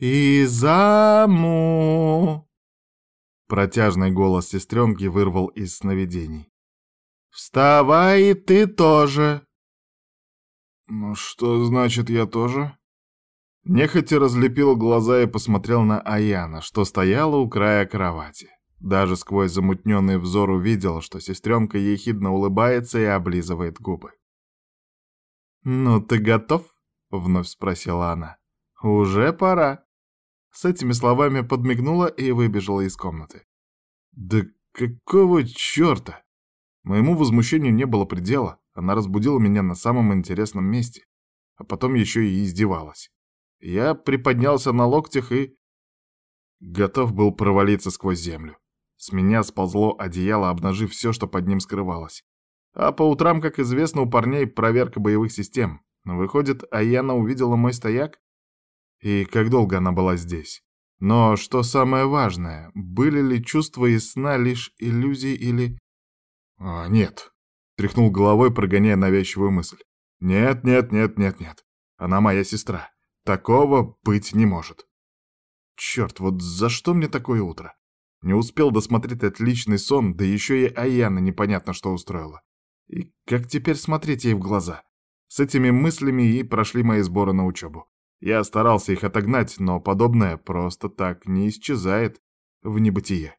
«Изаму!» Протяжный голос сестренки вырвал из сновидений. «Вставай, и ты тоже!» «Ну что значит я тоже?» Нехотя разлепил глаза и посмотрел на Аяна, что стояла у края кровати. Даже сквозь замутненный взор увидел, что сестренка ехидно улыбается и облизывает губы. «Ну, ты готов?» — вновь спросила она. «Уже пора». С этими словами подмигнула и выбежала из комнаты. «Да какого черта?» Моему возмущению не было предела. Она разбудила меня на самом интересном месте, а потом еще и издевалась. Я приподнялся на локтях и... Готов был провалиться сквозь землю. С меня сползло одеяло, обнажив все, что под ним скрывалось. А по утрам, как известно, у парней проверка боевых систем. Выходит, Аяна увидела мой стояк? И как долго она была здесь? Но что самое важное, были ли чувства и сна лишь иллюзии или... А, нет. Тряхнул головой, прогоняя навязчивую мысль. Нет, нет, нет, нет, нет. Она моя сестра. Такого быть не может. Черт, вот за что мне такое утро? Не успел досмотреть отличный сон, да еще и Аяна непонятно что устроила. И как теперь смотреть ей в глаза? С этими мыслями и прошли мои сборы на учебу. Я старался их отогнать, но подобное просто так не исчезает в небытие.